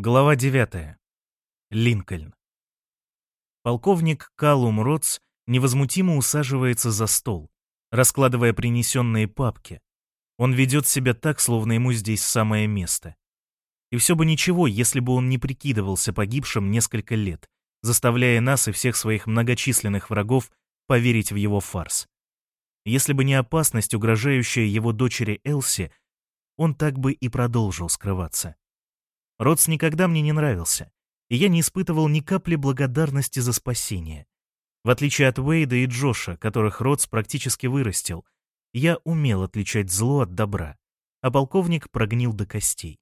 Глава 9. Линкольн. Полковник Калум Ротс невозмутимо усаживается за стол, раскладывая принесенные папки. Он ведет себя так, словно ему здесь самое место. И все бы ничего, если бы он не прикидывался погибшим несколько лет, заставляя нас и всех своих многочисленных врагов поверить в его фарс. Если бы не опасность, угрожающая его дочери Элси, он так бы и продолжил скрываться. Ротс никогда мне не нравился, и я не испытывал ни капли благодарности за спасение. В отличие от Уэйда и Джоша, которых Ротс практически вырастил, я умел отличать зло от добра, а полковник прогнил до костей.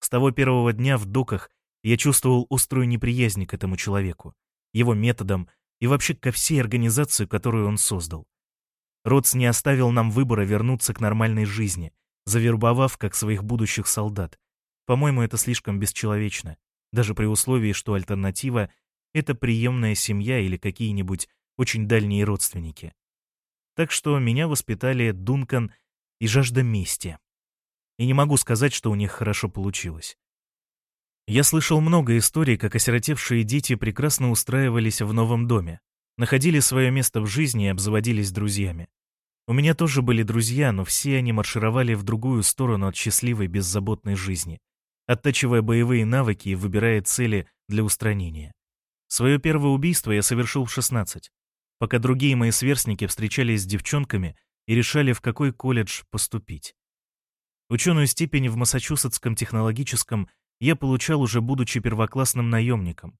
С того первого дня в доках я чувствовал острую неприязнь к этому человеку, его методам и вообще ко всей организации, которую он создал. Ротс не оставил нам выбора вернуться к нормальной жизни, завербовав как своих будущих солдат, по-моему, это слишком бесчеловечно, даже при условии, что альтернатива — это приемная семья или какие-нибудь очень дальние родственники. Так что меня воспитали Дункан и жажда мести. И не могу сказать, что у них хорошо получилось. Я слышал много историй, как осиротевшие дети прекрасно устраивались в новом доме, находили свое место в жизни и обзаводились друзьями. У меня тоже были друзья, но все они маршировали в другую сторону от счастливой, беззаботной жизни оттачивая боевые навыки и выбирая цели для устранения. Свое первое убийство я совершил в 16, пока другие мои сверстники встречались с девчонками и решали, в какой колледж поступить. Ученую степень в Массачусетском технологическом я получал уже будучи первоклассным наемником.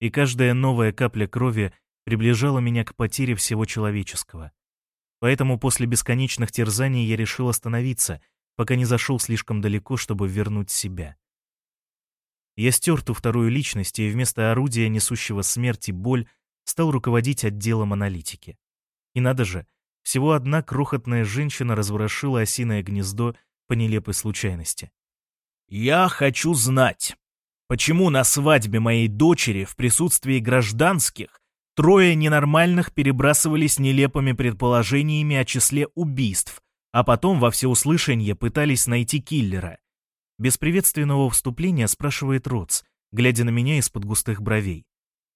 И каждая новая капля крови приближала меня к потере всего человеческого. Поэтому после бесконечных терзаний я решил остановиться — пока не зашел слишком далеко, чтобы вернуть себя. Я стер ту вторую личность и вместо орудия, несущего смерть и боль, стал руководить отделом аналитики. И надо же, всего одна крохотная женщина разворошила осиное гнездо по нелепой случайности. «Я хочу знать, почему на свадьбе моей дочери в присутствии гражданских трое ненормальных перебрасывались нелепыми предположениями о числе убийств, а потом во всеуслышание пытались найти киллера. Без приветственного вступления спрашивает Ротс, глядя на меня из-под густых бровей.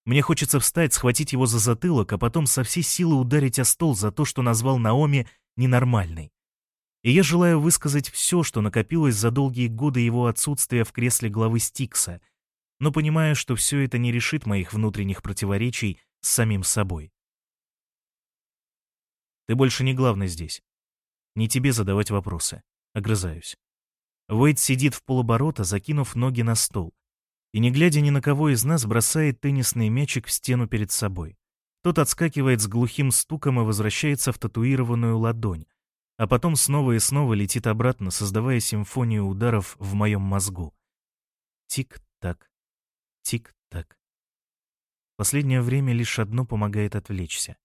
Мне хочется встать, схватить его за затылок, а потом со всей силы ударить о стол за то, что назвал Наоми ненормальной. И я желаю высказать все, что накопилось за долгие годы его отсутствия в кресле главы Стикса, но понимаю, что все это не решит моих внутренних противоречий с самим собой. Ты больше не главный здесь. Не тебе задавать вопросы. Огрызаюсь. Уэйд сидит в полоборота, закинув ноги на стол. И, не глядя ни на кого из нас, бросает теннисный мячик в стену перед собой. Тот отскакивает с глухим стуком и возвращается в татуированную ладонь, а потом снова и снова летит обратно, создавая симфонию ударов в моем мозгу. Тик-так, тик-так. Последнее время лишь одно помогает отвлечься.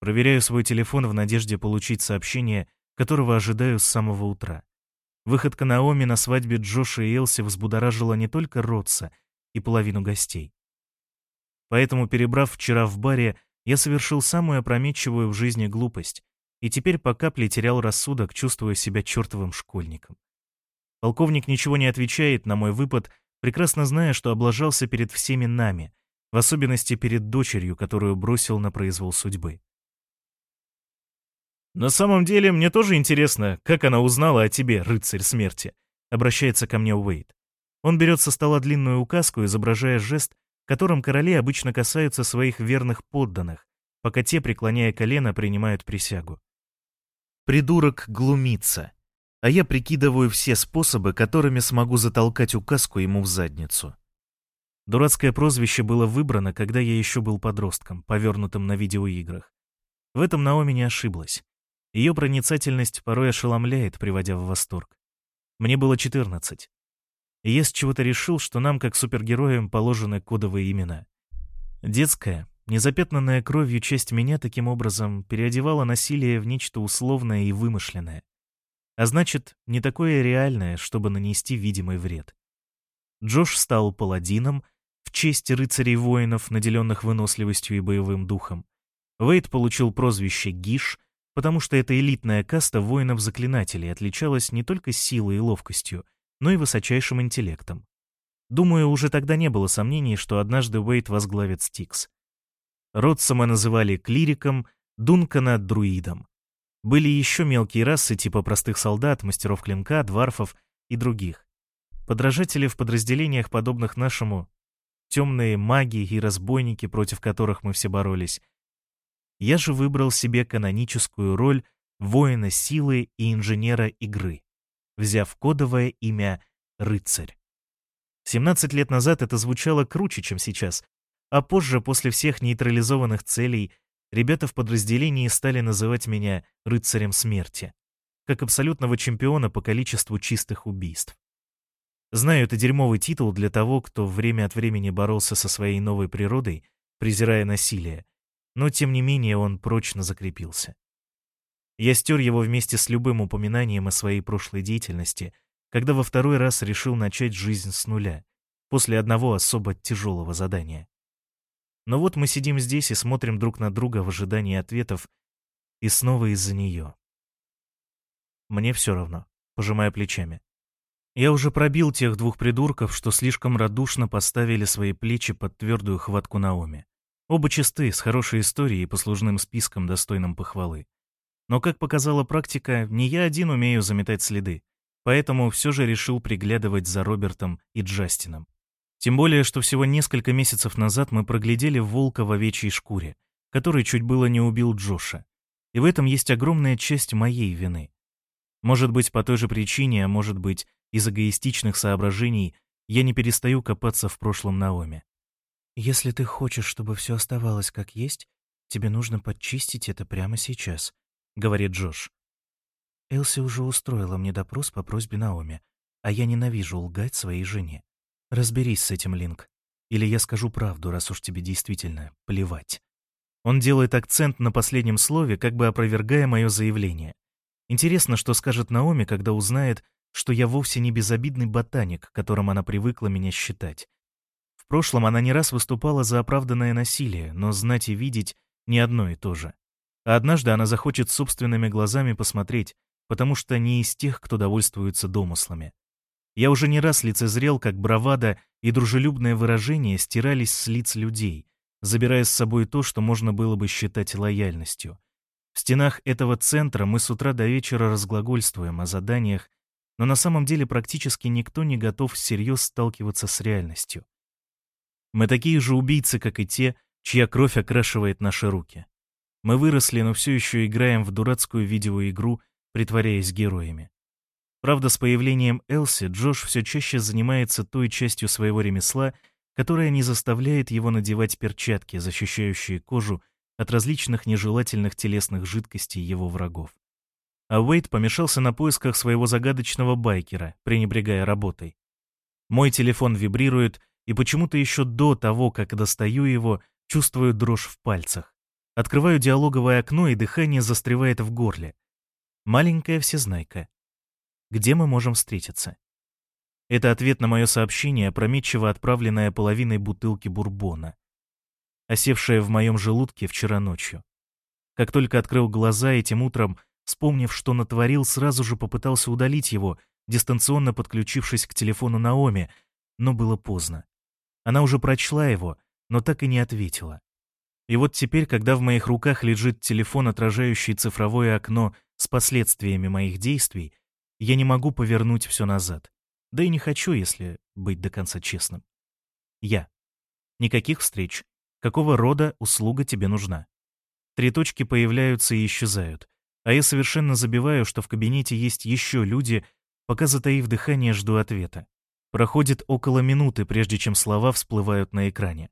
Проверяю свой телефон в надежде получить сообщение которого ожидаю с самого утра. Выходка Наоми на свадьбе Джоша и Элси взбудоражила не только Ротса и половину гостей. Поэтому, перебрав вчера в баре, я совершил самую опрометчивую в жизни глупость и теперь по капле терял рассудок, чувствуя себя чертовым школьником. Полковник ничего не отвечает на мой выпад, прекрасно зная, что облажался перед всеми нами, в особенности перед дочерью, которую бросил на произвол судьбы. «На самом деле, мне тоже интересно, как она узнала о тебе, рыцарь смерти», — обращается ко мне Уэйд. Он берет со стола длинную указку, изображая жест, которым короли обычно касаются своих верных подданных, пока те, преклоняя колено, принимают присягу. Придурок глумится, а я прикидываю все способы, которыми смогу затолкать указку ему в задницу. Дурацкое прозвище было выбрано, когда я еще был подростком, повернутым на видеоиграх. В этом Наоми не ошиблась. Ее проницательность порой ошеломляет, приводя в восторг. Мне было 14. И я с чего-то решил, что нам, как супергероям, положены кодовые имена. Детская, незапятнанная кровью часть меня таким образом переодевала насилие в нечто условное и вымышленное. А значит, не такое реальное, чтобы нанести видимый вред. Джош стал паладином, в честь рыцарей-воинов, наделенных выносливостью и боевым духом. Вейд получил прозвище Гиш, потому что эта элитная каста воинов-заклинателей отличалась не только силой и ловкостью, но и высочайшим интеллектом. Думаю, уже тогда не было сомнений, что однажды Уэйт возглавит Стикс. Ротсома называли клириком, Дункана — друидом. Были еще мелкие расы типа простых солдат, мастеров клинка, дварфов и других. Подражатели в подразделениях, подобных нашему, темные маги и разбойники, против которых мы все боролись. Я же выбрал себе каноническую роль воина силы и инженера игры, взяв кодовое имя «Рыцарь». 17 лет назад это звучало круче, чем сейчас, а позже, после всех нейтрализованных целей, ребята в подразделении стали называть меня «рыцарем смерти», как абсолютного чемпиона по количеству чистых убийств. Знаю, это дерьмовый титул для того, кто время от времени боролся со своей новой природой, презирая насилие, но тем не менее он прочно закрепился. Я стер его вместе с любым упоминанием о своей прошлой деятельности — когда во второй раз решил начать жизнь с нуля, после одного особо тяжелого задания. Но вот мы сидим здесь и смотрим друг на друга в ожидании ответов, и снова из-за нее. Мне все равно, пожимая плечами. Я уже пробил тех двух придурков, что слишком радушно поставили свои плечи под твердую хватку Наоми. Оба чисты, с хорошей историей и послужным списком, достойным похвалы. Но, как показала практика, не я один умею заметать следы поэтому все же решил приглядывать за Робертом и Джастином. Тем более, что всего несколько месяцев назад мы проглядели волка в овечьей шкуре, который чуть было не убил Джоша. И в этом есть огромная часть моей вины. Может быть, по той же причине, а может быть, из эгоистичных соображений, я не перестаю копаться в прошлом Наоми. «Если ты хочешь, чтобы все оставалось как есть, тебе нужно подчистить это прямо сейчас», — говорит Джош. Элси уже устроила мне допрос по просьбе Наоми, а я ненавижу лгать своей жене. Разберись с этим, Линк. Или я скажу правду, раз уж тебе действительно плевать. Он делает акцент на последнем слове, как бы опровергая мое заявление. Интересно, что скажет Наоми, когда узнает, что я вовсе не безобидный ботаник, которым она привыкла меня считать. В прошлом она не раз выступала за оправданное насилие, но знать и видеть — не одно и то же. А однажды она захочет собственными глазами посмотреть, потому что не из тех, кто довольствуется домыслами. Я уже не раз лицезрел, как бравада и дружелюбное выражение стирались с лиц людей, забирая с собой то, что можно было бы считать лояльностью. В стенах этого центра мы с утра до вечера разглагольствуем о заданиях, но на самом деле практически никто не готов всерьез сталкиваться с реальностью. Мы такие же убийцы, как и те, чья кровь окрашивает наши руки. Мы выросли, но все еще играем в дурацкую видеоигру притворяясь героями. Правда, с появлением Элси Джош все чаще занимается той частью своего ремесла, которая не заставляет его надевать перчатки, защищающие кожу от различных нежелательных телесных жидкостей его врагов. А Уэйд помешался на поисках своего загадочного байкера, пренебрегая работой. Мой телефон вибрирует, и почему-то еще до того, как достаю его, чувствую дрожь в пальцах. Открываю диалоговое окно, и дыхание застревает в горле. Маленькая всезнайка. Где мы можем встретиться? Это ответ на мое сообщение, опрометчиво отправленное половиной бутылки бурбона, осевшее в моем желудке вчера ночью. Как только открыл глаза этим утром, вспомнив, что натворил, сразу же попытался удалить его, дистанционно подключившись к телефону Наоми, но было поздно. Она уже прочла его, но так и не ответила. И вот теперь, когда в моих руках лежит телефон, отражающий цифровое окно с последствиями моих действий, я не могу повернуть все назад. Да и не хочу, если быть до конца честным. Я. Никаких встреч. Какого рода услуга тебе нужна? Три точки появляются и исчезают. А я совершенно забиваю, что в кабинете есть еще люди, пока, затаив дыхание, жду ответа. Проходит около минуты, прежде чем слова всплывают на экране.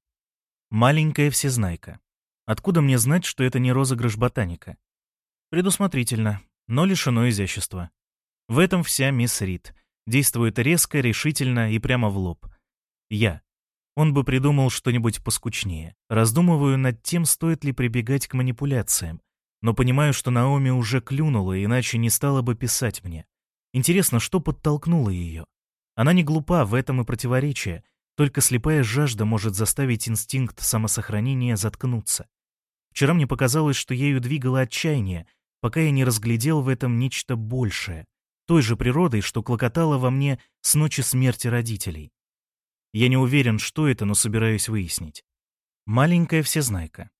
Маленькая всезнайка. Откуда мне знать, что это не розыгрыш ботаника? Предусмотрительно, но лишено изящества. В этом вся мисс Рид. Действует резко, решительно и прямо в лоб. Я. Он бы придумал что-нибудь поскучнее. Раздумываю над тем, стоит ли прибегать к манипуляциям. Но понимаю, что Наоми уже клюнула, иначе не стала бы писать мне. Интересно, что подтолкнуло ее? Она не глупа, в этом и противоречие. Только слепая жажда может заставить инстинкт самосохранения заткнуться. Вчера мне показалось, что ею двигало отчаяние, пока я не разглядел в этом нечто большее, той же природой, что клокотало во мне с ночи смерти родителей. Я не уверен, что это, но собираюсь выяснить. Маленькая всезнайка.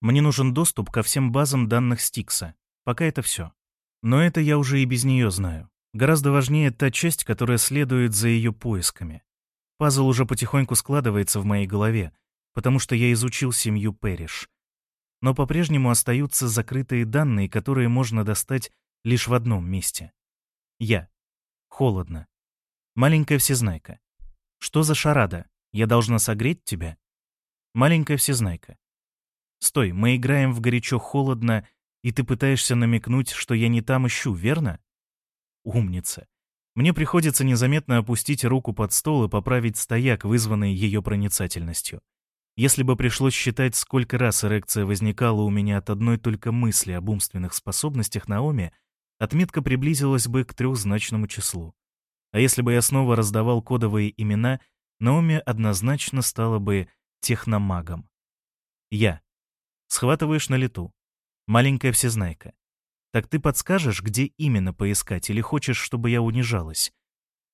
Мне нужен доступ ко всем базам данных Стикса. Пока это все. Но это я уже и без нее знаю. Гораздо важнее та часть, которая следует за ее поисками. Пазл уже потихоньку складывается в моей голове, потому что я изучил семью Перриш. Но по-прежнему остаются закрытые данные, которые можно достать лишь в одном месте. Я. Холодно. Маленькая всезнайка. Что за шарада? Я должна согреть тебя? Маленькая всезнайка. Стой, мы играем в горячо-холодно, и ты пытаешься намекнуть, что я не там ищу, верно? Умница. Мне приходится незаметно опустить руку под стол и поправить стояк, вызванный ее проницательностью. Если бы пришлось считать, сколько раз эрекция возникала у меня от одной только мысли об умственных способностях Наоми, отметка приблизилась бы к трехзначному числу. А если бы я снова раздавал кодовые имена, Наоми однозначно стала бы техномагом. Я. Схватываешь на лету. Маленькая всезнайка. Так ты подскажешь, где именно поискать, или хочешь, чтобы я унижалась?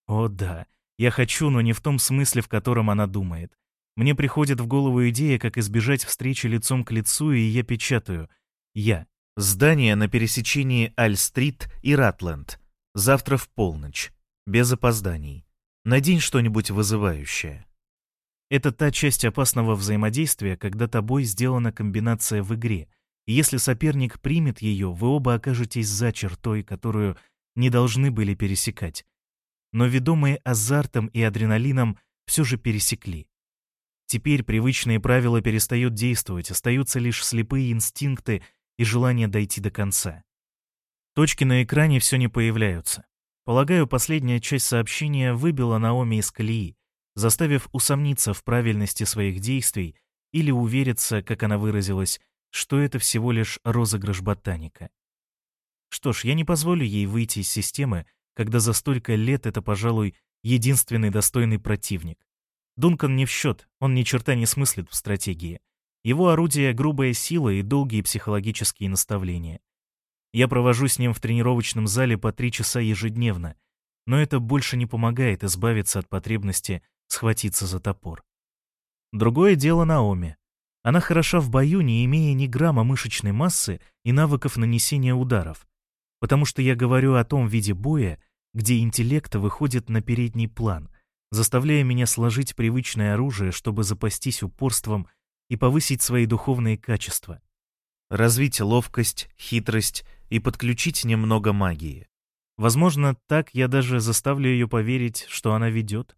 О да, я хочу, но не в том смысле, в котором она думает. Мне приходит в голову идея, как избежать встречи лицом к лицу, и я печатаю. Я. Здание на пересечении Аль-стрит и Ратленд. Завтра в полночь без опозданий. Надень что-нибудь вызывающее. Это та часть опасного взаимодействия, когда тобой сделана комбинация в игре. И если соперник примет ее, вы оба окажетесь за чертой, которую не должны были пересекать. Но ведомые азартом и адреналином все же пересекли. Теперь привычные правила перестают действовать, остаются лишь слепые инстинкты и желание дойти до конца. Точки на экране все не появляются. Полагаю, последняя часть сообщения выбила Наоми из колеи, заставив усомниться в правильности своих действий или увериться, как она выразилась, что это всего лишь розыгрыш ботаника. Что ж, я не позволю ей выйти из системы, когда за столько лет это, пожалуй, единственный достойный противник. Дункан не в счет, он ни черта не смыслит в стратегии. Его орудие — грубая сила и долгие психологические наставления. Я провожу с ним в тренировочном зале по три часа ежедневно, но это больше не помогает избавиться от потребности схватиться за топор. Другое дело Наоми. Она хороша в бою, не имея ни грамма мышечной массы и навыков нанесения ударов, потому что я говорю о том виде боя, где интеллект выходит на передний план, заставляя меня сложить привычное оружие, чтобы запастись упорством и повысить свои духовные качества. Развить ловкость, хитрость и подключить немного магии. Возможно, так я даже заставлю ее поверить, что она ведет.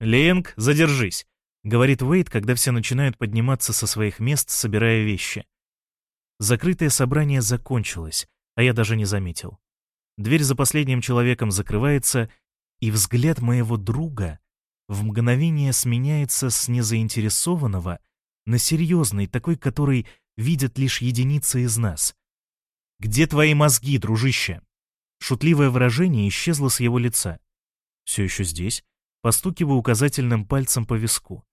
«Ленг, задержись!» — говорит Уэйд, когда все начинают подниматься со своих мест, собирая вещи. Закрытое собрание закончилось, а я даже не заметил. Дверь за последним человеком закрывается, и взгляд моего друга в мгновение сменяется с незаинтересованного на серьезный, такой, который видят лишь единицы из нас. «Где твои мозги, дружище?» Шутливое выражение исчезло с его лица. «Все еще здесь?» Постукиваю указательным пальцем по виску.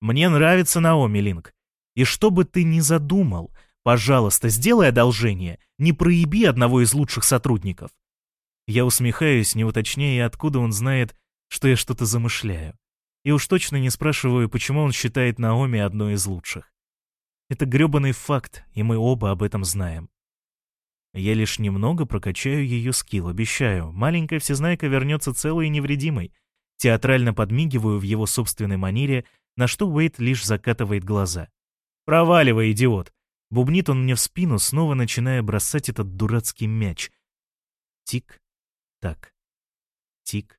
«Мне нравится Наоми, Линк. И что бы ты ни задумал, пожалуйста, сделай одолжение, не проеби одного из лучших сотрудников». Я усмехаюсь, не уточняя, откуда он знает, что я что-то замышляю. И уж точно не спрашиваю, почему он считает Наоми одной из лучших. Это грёбаный факт, и мы оба об этом знаем. Я лишь немного прокачаю ее скилл, обещаю. Маленькая всезнайка вернется целой и невредимой. Театрально подмигиваю в его собственной манере, на что Уэйт лишь закатывает глаза. «Проваливай, идиот!» Бубнит он мне в спину, снова начиная бросать этот дурацкий мяч. Тик-так. Тик-так.